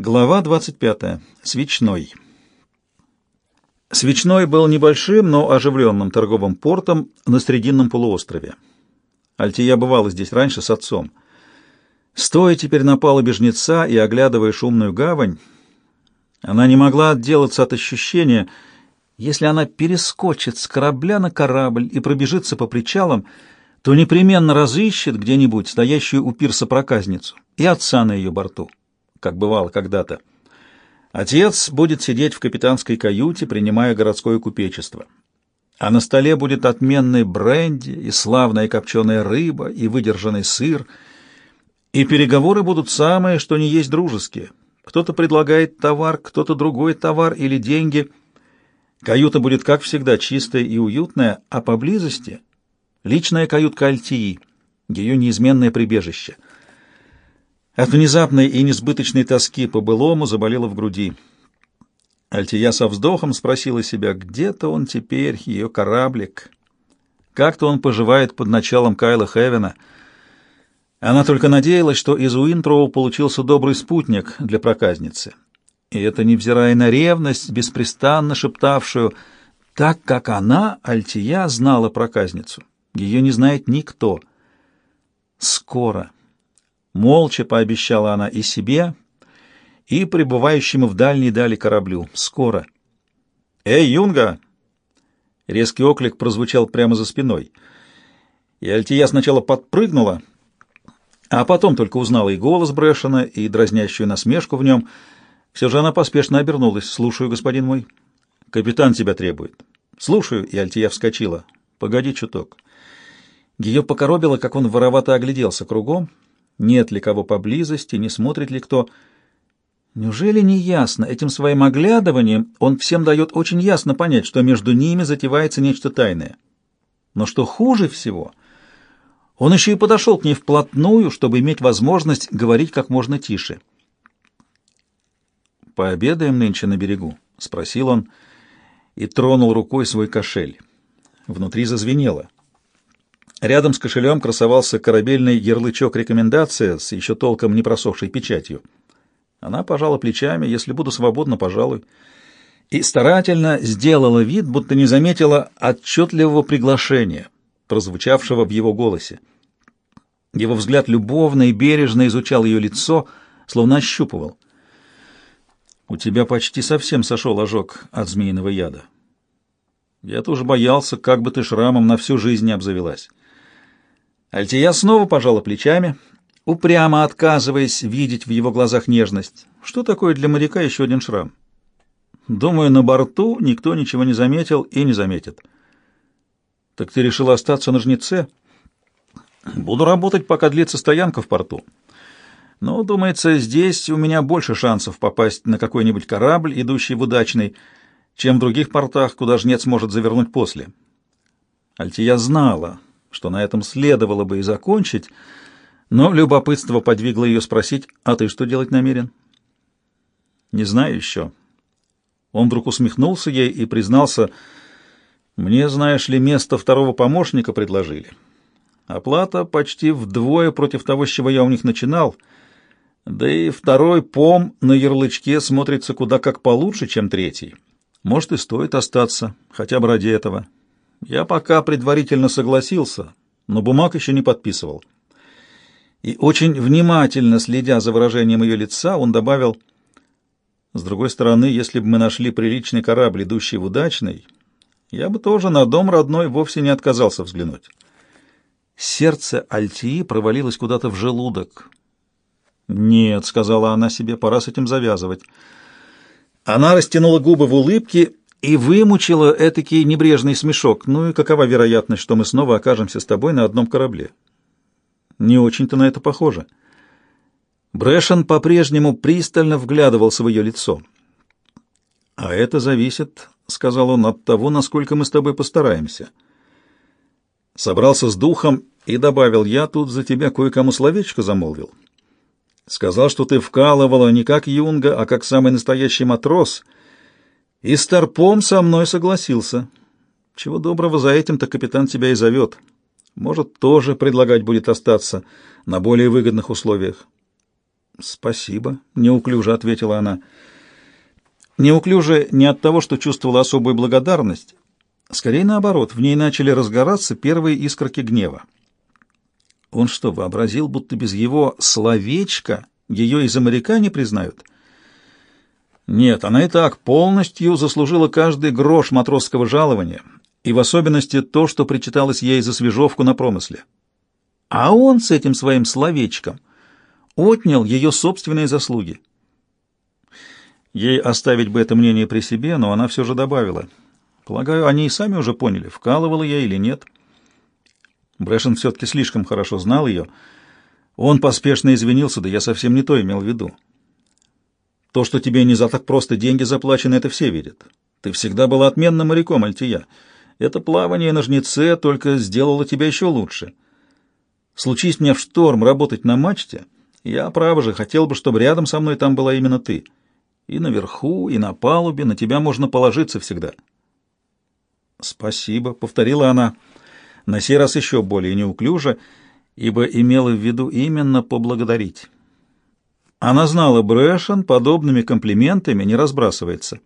Глава 25. Свечной. Свечной был небольшим, но оживленным торговым портом на Срединном полуострове. Альтия бывала здесь раньше с отцом. Стоя теперь на палубе жнеца и оглядывая шумную гавань, она не могла отделаться от ощущения, если она перескочит с корабля на корабль и пробежится по причалам, то непременно разыщет где-нибудь стоящую у пирса проказницу и отца на ее борту как бывало когда-то. Отец будет сидеть в капитанской каюте, принимая городское купечество. А на столе будет отменный бренди и славная копченая рыба и выдержанный сыр. И переговоры будут самые, что не есть дружеские. Кто-то предлагает товар, кто-то другой товар или деньги. Каюта будет, как всегда, чистая и уютная, а поблизости — личная каютка Альтии, ее неизменное прибежище — от внезапной и несбыточной тоски по былому заболело в груди. Альтия со вздохом спросила себя, где-то он теперь, ее кораблик. Как-то он поживает под началом Кайла Хевена. Она только надеялась, что из Уинтроу получился добрый спутник для проказницы. И это невзирая на ревность, беспрестанно шептавшую, так как она, Альтия, знала проказницу. Ее не знает никто. Скоро. Молча пообещала она и себе, и пребывающему в дальней дали кораблю. Скоро. «Эй, Юнга!» Резкий оклик прозвучал прямо за спиной. И Альтия сначала подпрыгнула, а потом только узнала и голос Брэшена, и дразнящую насмешку в нем. Все же она поспешно обернулась. «Слушаю, господин мой». «Капитан тебя требует». «Слушаю», и Альтия вскочила. «Погоди чуток». Ее покоробило, как он воровато огляделся кругом, — нет ли кого поблизости, не смотрит ли кто. Неужели не ясно? Этим своим оглядыванием он всем дает очень ясно понять, что между ними затевается нечто тайное. Но что хуже всего, он еще и подошел к ней вплотную, чтобы иметь возможность говорить как можно тише. «Пообедаем нынче на берегу?» — спросил он и тронул рукой свой кошель. Внутри зазвенело. Рядом с кошелем красовался корабельный ярлычок рекомендация с еще толком не просохшей печатью. Она пожала плечами, если буду свободна, пожалуй, и старательно сделала вид, будто не заметила отчетливого приглашения, прозвучавшего в его голосе. Его взгляд любовно и бережно изучал ее лицо, словно ощупывал. «У тебя почти совсем сошел ожог от змеиного яда. Я тоже боялся, как бы ты шрамом на всю жизнь не обзавелась». Альтия снова пожала плечами, упрямо отказываясь видеть в его глазах нежность. Что такое для моряка еще один шрам? Думаю, на борту никто ничего не заметил и не заметит. Так ты решила остаться на жнеце? Буду работать, пока длится стоянка в порту. Но, думается, здесь у меня больше шансов попасть на какой-нибудь корабль, идущий в удачный, чем в других портах, куда жнец может завернуть после. Альтия знала, что на этом следовало бы и закончить, но любопытство подвигло ее спросить, «А ты что делать намерен?» «Не знаю еще». Он вдруг усмехнулся ей и признался, «Мне, знаешь ли, место второго помощника предложили. Оплата почти вдвое против того, с чего я у них начинал, да и второй пом на ярлычке смотрится куда как получше, чем третий. Может, и стоит остаться, хотя бы ради этого». Я пока предварительно согласился, но бумаг еще не подписывал. И очень внимательно следя за выражением ее лица, он добавил, «С другой стороны, если бы мы нашли приличный корабль, идущий в удачный, я бы тоже на дом родной вовсе не отказался взглянуть». Сердце Альтии провалилось куда-то в желудок. «Нет», — сказала она себе, — «пора с этим завязывать». Она растянула губы в улыбке и вымучила этакий небрежный смешок. Ну и какова вероятность, что мы снова окажемся с тобой на одном корабле? Не очень-то на это похоже. Брэшен по-прежнему пристально вглядывался в ее лицо. «А это зависит, — сказал он, — от того, насколько мы с тобой постараемся». Собрался с духом и добавил, «Я тут за тебя кое-кому словечко замолвил». Сказал, что ты вкалывала не как юнга, а как самый настоящий матрос — и старпом со мной согласился. Чего доброго за этим-то капитан тебя и зовет. Может, тоже предлагать будет остаться на более выгодных условиях. «Спасибо», — неуклюже ответила она. Неуклюже не от того, что чувствовала особую благодарность, скорее наоборот, в ней начали разгораться первые искорки гнева. Он что, вообразил, будто без его словечка ее из моряка не признают? Нет, она и так полностью заслужила каждый грош матросского жалования, и в особенности то, что причиталось ей за свежовку на промысле. А он с этим своим словечком отнял ее собственные заслуги. Ей оставить бы это мнение при себе, но она все же добавила. Полагаю, они и сами уже поняли, вкалывала я или нет. Брэшен все-таки слишком хорошо знал ее. Он поспешно извинился, да я совсем не то имел в виду. То, что тебе не за так просто деньги заплачены, это все видят. Ты всегда была отменным моряком, Альтия. Это плавание на жнеце только сделало тебя еще лучше. Случись мне в шторм работать на мачте, я, право же, хотел бы, чтобы рядом со мной там была именно ты. И наверху, и на палубе на тебя можно положиться всегда. «Спасибо», — повторила она, на сей раз еще более неуклюже, ибо имела в виду именно поблагодарить. Она знала, Брэшен подобными комплиментами не разбрасывается.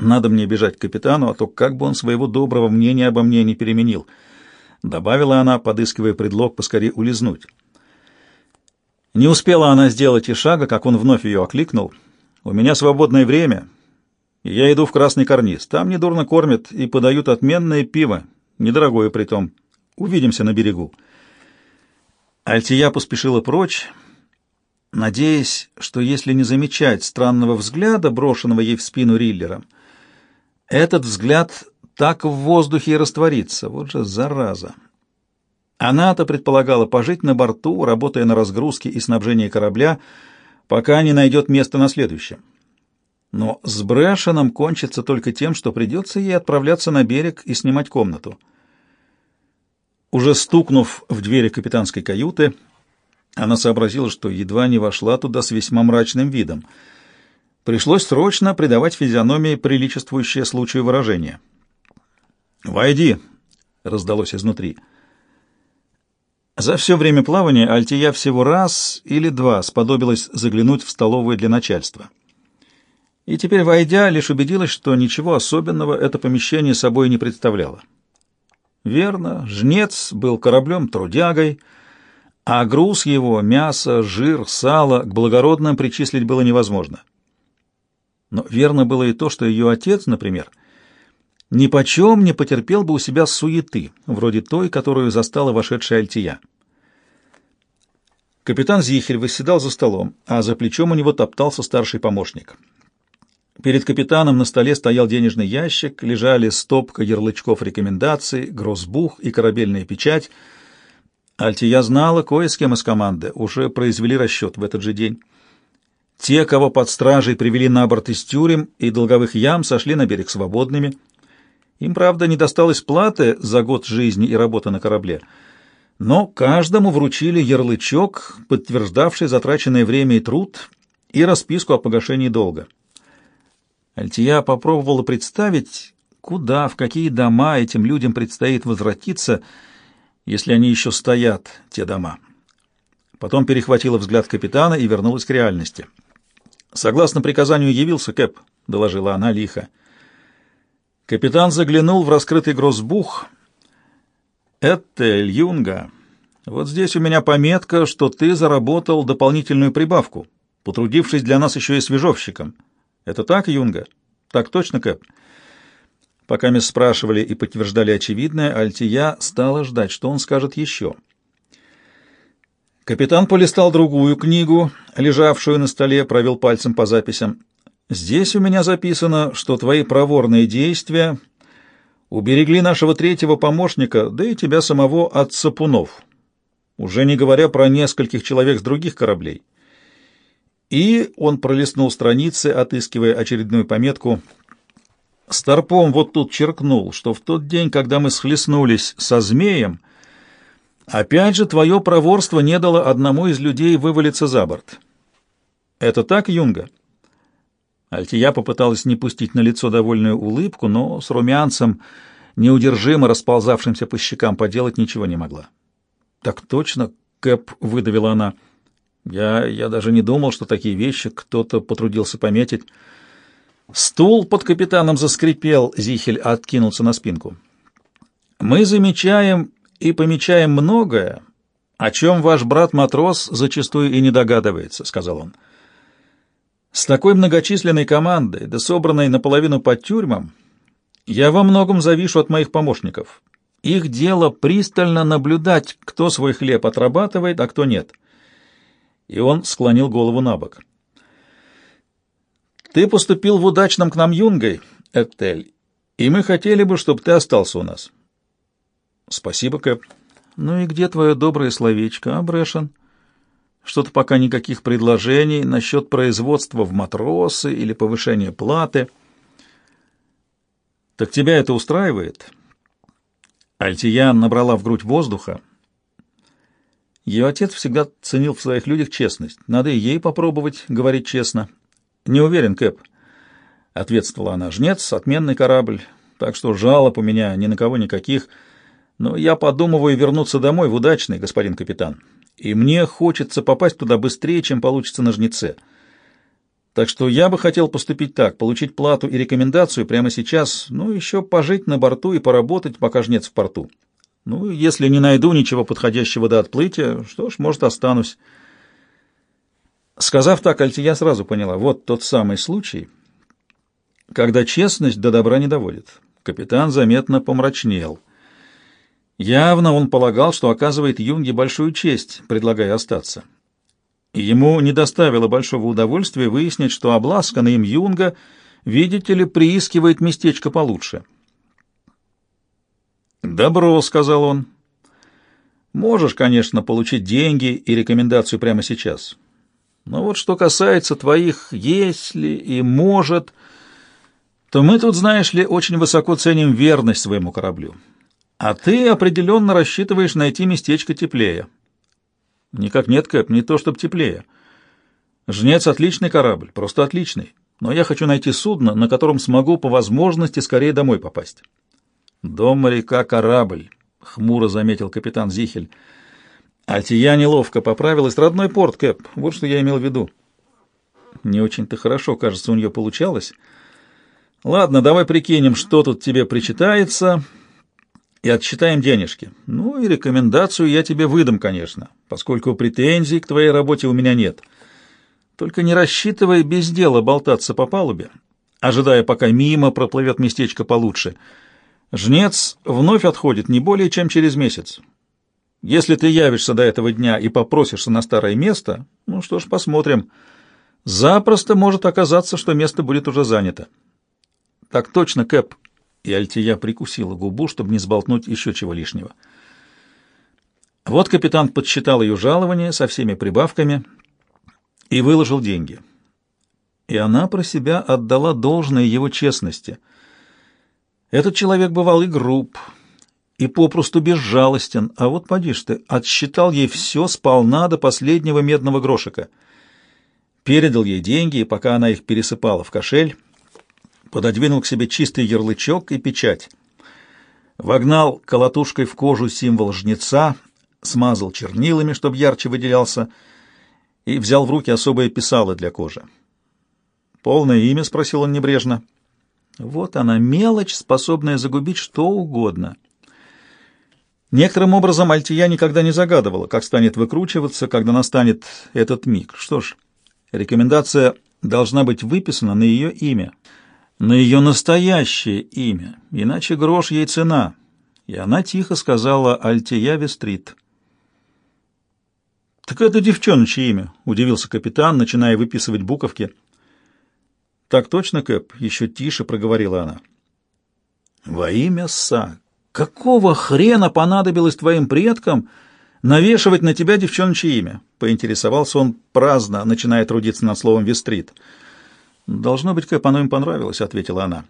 «Надо мне бежать к капитану, а то как бы он своего доброго мнения обо мне не переменил», — добавила она, подыскивая предлог поскорее улизнуть. Не успела она сделать и шага, как он вновь ее окликнул. «У меня свободное время, и я иду в Красный Карниз. Там недурно кормят и подают отменное пиво, недорогое притом. Увидимся на берегу». Альтия поспешила прочь, надеясь, что если не замечать странного взгляда, брошенного ей в спину Риллером, этот взгляд так в воздухе и растворится. Вот же зараза! Она-то предполагала пожить на борту, работая на разгрузке и снабжении корабля, пока не найдет место на следующем. Но с Брэшеном кончится только тем, что придется ей отправляться на берег и снимать комнату. Уже стукнув в двери капитанской каюты, она сообразила, что едва не вошла туда с весьма мрачным видом. Пришлось срочно придавать физиономии приличествующее случаю выражение. «Войди!» — раздалось изнутри — за все время плавания Альтия всего раз или два сподобилась заглянуть в столовую для начальства. И теперь, войдя, лишь убедилась, что ничего особенного это помещение собой не представляло. Верно, жнец был кораблем-трудягой, а груз его, мясо, жир, сало, к благородным причислить было невозможно. Но верно было и то, что ее отец, например, — ни почем не потерпел бы у себя суеты, вроде той, которую застала вошедшая Альтия. Капитан Зихель восседал за столом, а за плечом у него топтался старший помощник. Перед капитаном на столе стоял денежный ящик, лежали стопка ярлычков рекомендаций, гроссбух и корабельная печать. Альтия знала, кое с кем из команды уже произвели расчет в этот же день. Те, кого под стражей привели на борт из тюрем и долговых ям, сошли на берег свободными — им, правда, не досталось платы за год жизни и работы на корабле, но каждому вручили ярлычок, подтверждавший затраченное время и труд, и расписку о погашении долга. Альтия попробовала представить, куда, в какие дома этим людям предстоит возвратиться, если они еще стоят, те дома. Потом перехватила взгляд капитана и вернулась к реальности. «Согласно приказанию явился Кэп», — доложила она лихо. Капитан заглянул в раскрытый гроссбух. «Это Юнга. Вот здесь у меня пометка, что ты заработал дополнительную прибавку, потрудившись для нас еще и свежовщиком. Это так, Юнга? Так точно, Кэп?» Пока мы спрашивали и подтверждали очевидное, Альтия стала ждать, что он скажет еще. Капитан полистал другую книгу, лежавшую на столе, провел пальцем по записям. Здесь у меня записано, что твои проворные действия уберегли нашего третьего помощника, да и тебя самого от сапунов, уже не говоря про нескольких человек с других кораблей. И он пролистнул страницы, отыскивая очередную пометку. Старпом вот тут черкнул, что в тот день, когда мы схлестнулись со змеем, опять же твое проворство не дало одному из людей вывалиться за борт. Это так, Юнга?» Альтия попыталась не пустить на лицо довольную улыбку, но с румянцем, неудержимо расползавшимся по щекам, поделать ничего не могла. «Так точно, Кэп», — выдавила она. Я, я даже не думал, что такие вещи кто-то потрудился пометить. Стул под капитаном заскрипел, Зихель откинулся на спинку. Мы замечаем и помечаем многое, о чем ваш брат-матрос зачастую и не догадывается, — сказал он. С такой многочисленной командой, да собранной наполовину под тюрьмам, я во многом завишу от моих помощников. Их дело пристально наблюдать, кто свой хлеб отрабатывает, а кто нет. И он склонил голову на бок. Ты поступил в удачном к нам юнгой, Этель, и мы хотели бы, чтобы ты остался у нас. Спасибо, Кэп. Ну и где твое доброе словечко, а, Брэшен? Что-то пока никаких предложений насчет производства в матросы или повышения платы. Так тебя это устраивает? Альтиян набрала в грудь воздуха. Ее отец всегда ценил в своих людях честность. Надо и ей попробовать говорить честно. Не уверен, Кэп. Ответствовала она. Жнец — отменный корабль, так что жалоб у меня ни на кого никаких — но я подумываю вернуться домой в удачный, господин капитан, и мне хочется попасть туда быстрее, чем получится на жнеце. Так что я бы хотел поступить так, получить плату и рекомендацию прямо сейчас, ну, еще пожить на борту и поработать, пока жнец в порту. Ну, если не найду ничего подходящего до отплытия, что ж, может, останусь. Сказав так, Альтия сразу поняла, вот тот самый случай, когда честность до добра не доводит. Капитан заметно помрачнел — Явно он полагал, что оказывает Юнге большую честь, предлагая остаться. И ему не доставило большого удовольствия выяснить, что обласканный им Юнга, видите ли, приискивает местечко получше. «Добро», — сказал он. «Можешь, конечно, получить деньги и рекомендацию прямо сейчас. Но вот что касается твоих «если» и «может», то мы тут, знаешь ли, очень высоко ценим верность своему кораблю. А ты определенно рассчитываешь найти местечко теплее. Никак нет, Кэп, не то чтобы теплее. Жнец — отличный корабль, просто отличный. Но я хочу найти судно, на котором смогу по возможности скорее домой попасть. Дом моряка — корабль, — хмуро заметил капитан Зихель. Альтия неловко поправилась. Родной порт, Кэп, вот что я имел в виду. Не очень-то хорошо, кажется, у нее получалось. Ладно, давай прикинем, что тут тебе причитается и отсчитаем денежки. Ну и рекомендацию я тебе выдам, конечно, поскольку претензий к твоей работе у меня нет. Только не рассчитывай без дела болтаться по палубе, ожидая, пока мимо проплывет местечко получше. Жнец вновь отходит не более чем через месяц. Если ты явишься до этого дня и попросишься на старое место, ну что ж, посмотрим. Запросто может оказаться, что место будет уже занято. Так точно, Кэп, и Альтия прикусила губу, чтобы не сболтнуть еще чего лишнего. Вот капитан подсчитал ее жалование со всеми прибавками и выложил деньги. И она про себя отдала должное его честности. Этот человек бывал и груб, и попросту безжалостен, а вот поди ты, отсчитал ей все сполна до последнего медного грошика. Передал ей деньги, и пока она их пересыпала в кошель, пододвинул к себе чистый ярлычок и печать. Вогнал колотушкой в кожу символ жнеца, смазал чернилами, чтобы ярче выделялся, и взял в руки особое писало для кожи. «Полное имя?» — спросил он небрежно. «Вот она, мелочь, способная загубить что угодно». Некоторым образом Альтия никогда не загадывала, как станет выкручиваться, когда настанет этот миг. Что ж, рекомендация должна быть выписана на ее имя — на ее настоящее имя, иначе грош ей цена. И она тихо сказала «Альтия Вестрит». «Так это девчоночье имя», — удивился капитан, начиная выписывать буковки. «Так точно, Кэп?» — еще тише проговорила она. «Во имя Са! Какого хрена понадобилось твоим предкам навешивать на тебя девчоночье имя?» — поинтересовался он праздно, начиная трудиться над словом «Вестрит». «Должно быть, Кэп, оно им понравилось», — ответила она.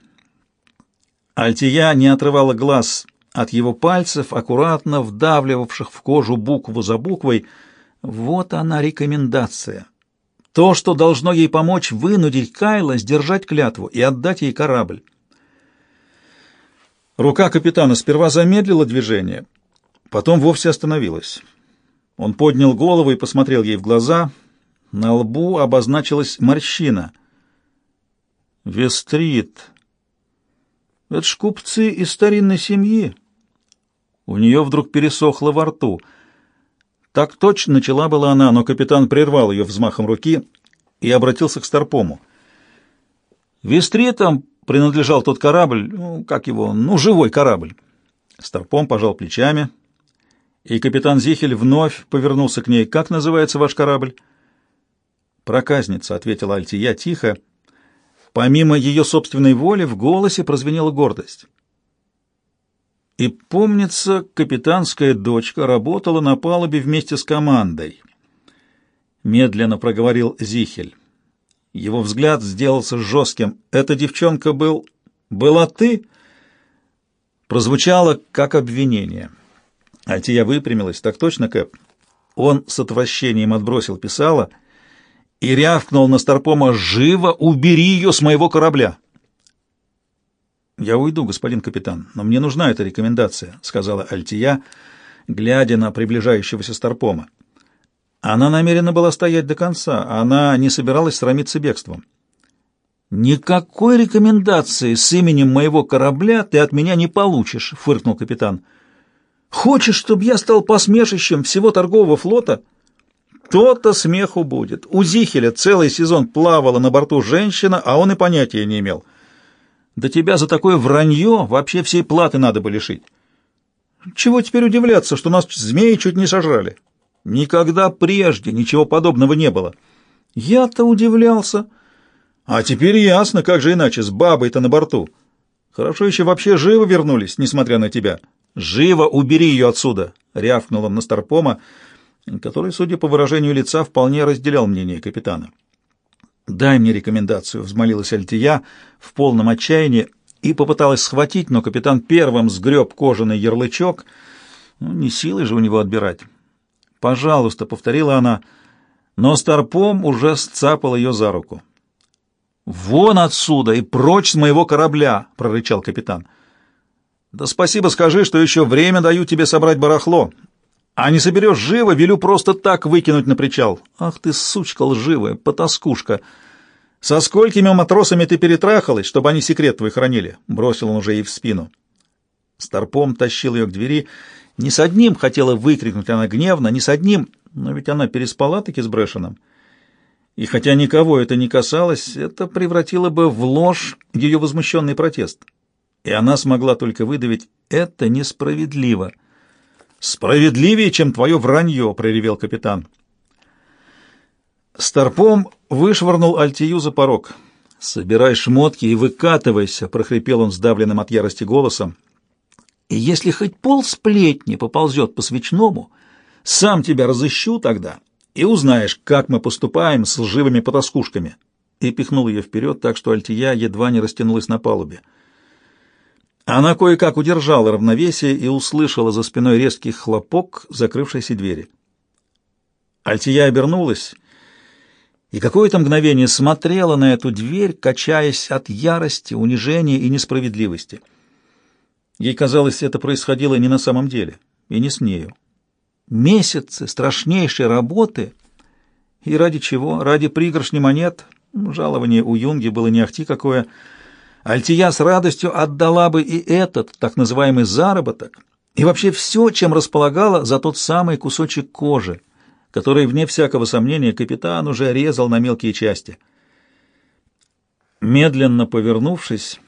Альтия не отрывала глаз от его пальцев, аккуратно вдавливавших в кожу букву за буквой. Вот она рекомендация. То, что должно ей помочь вынудить Кайла сдержать клятву и отдать ей корабль. Рука капитана сперва замедлила движение, потом вовсе остановилась. Он поднял голову и посмотрел ей в глаза — На лбу обозначилась морщина. Вестрит. Это ж купцы из старинной семьи. У нее вдруг пересохло во рту. Так точно начала была она, но капитан прервал ее взмахом руки и обратился к Старпому. Вестритам принадлежал тот корабль, ну, как его, ну, живой корабль. Старпом пожал плечами, и капитан Зихель вновь повернулся к ней. «Как называется ваш корабль?» «Проказница», — ответила Альтия тихо. Помимо ее собственной воли в голосе прозвенела гордость. И, помнится, капитанская дочка работала на палубе вместе с командой. Медленно проговорил Зихель. Его взгляд сделался жестким. «Эта девчонка был... была ты?» Прозвучало как обвинение. Альтия выпрямилась. «Так точно, Кэп?» Он с отвращением отбросил писала и рявкнул на Старпома «Живо убери ее с моего корабля!» «Я уйду, господин капитан, но мне нужна эта рекомендация», — сказала Альтия, глядя на приближающегося Старпома. Она намерена была стоять до конца, она не собиралась срамиться бегством. «Никакой рекомендации с именем моего корабля ты от меня не получишь», — фыркнул капитан. «Хочешь, чтобы я стал посмешищем всего торгового флота?» То-то смеху будет. У Зихеля целый сезон плавала на борту женщина, а он и понятия не имел. Да тебя за такое вранье вообще всей платы надо бы лишить. Чего теперь удивляться, что нас змеи чуть не сожрали? Никогда прежде ничего подобного не было. Я-то удивлялся. А теперь ясно, как же иначе, с бабой-то на борту. Хорошо еще вообще живо вернулись, несмотря на тебя. Живо убери ее отсюда, рявкнул он на Старпома, который, судя по выражению лица, вполне разделял мнение капитана. «Дай мне рекомендацию», — взмолилась Альтия в полном отчаянии и попыталась схватить, но капитан первым сгреб кожаный ярлычок. Ну, не силой же у него отбирать. «Пожалуйста», — повторила она, но Старпом уже сцапал ее за руку. «Вон отсюда и прочь с моего корабля!» — прорычал капитан. «Да спасибо скажи, что еще время даю тебе собрать барахло, а не соберешь живо, велю просто так выкинуть на причал. Ах ты, сучка лживая, потаскушка! Со сколькими матросами ты перетрахалась, чтобы они секрет твой хранили?» — бросил он уже ей в спину. Старпом тащил ее к двери. Не с одним хотела выкрикнуть она гневно, не с одним, но ведь она переспала-таки с Брэшеном. И хотя никого это не касалось, это превратило бы в ложь ее возмущенный протест. И она смогла только выдавить «это несправедливо». «Справедливее, чем твое вранье», — проревел капитан. Старпом вышвырнул Альтию за порог. «Собирай шмотки и выкатывайся», — прохрипел он сдавленным от ярости голосом. «И если хоть пол сплетни поползет по свечному, сам тебя разыщу тогда и узнаешь, как мы поступаем с лживыми потаскушками». И пихнул ее вперед так, что Альтия едва не растянулась на палубе. Она кое-как удержала равновесие и услышала за спиной резкий хлопок закрывшейся двери. Альтия обернулась и какое-то мгновение смотрела на эту дверь, качаясь от ярости, унижения и несправедливости. Ей казалось, это происходило не на самом деле, и не с нею. Месяцы страшнейшей работы, и ради чего? Ради пригоршни монет. Жалование у Юнги было не ахти какое — Альтия с радостью отдала бы и этот так называемый заработок, и вообще все, чем располагала за тот самый кусочек кожи, который, вне всякого сомнения, капитан уже резал на мелкие части. Медленно повернувшись,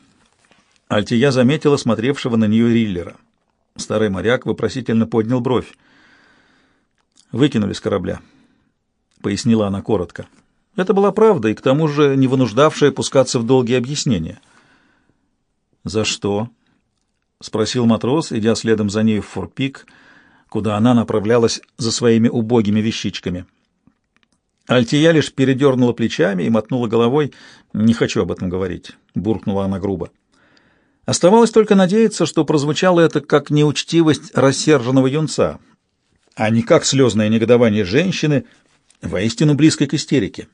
Альтия заметила смотревшего на нее Риллера. Старый моряк вопросительно поднял бровь. «Выкинули с корабля», — пояснила она коротко. Это была правда, и к тому же не вынуждавшая пускаться в долгие объяснения — «За что?» — спросил матрос, идя следом за ней в форпик, куда она направлялась за своими убогими вещичками. Альтия лишь передернула плечами и мотнула головой. «Не хочу об этом говорить», — буркнула она грубо. Оставалось только надеяться, что прозвучало это как неучтивость рассерженного юнца, а не как слезное негодование женщины, воистину близкой к истерике.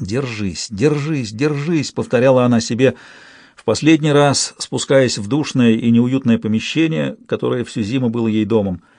«Держись, держись, держись», — повторяла она себе, — в последний раз спускаясь в душное и неуютное помещение, которое всю зиму было ей домом —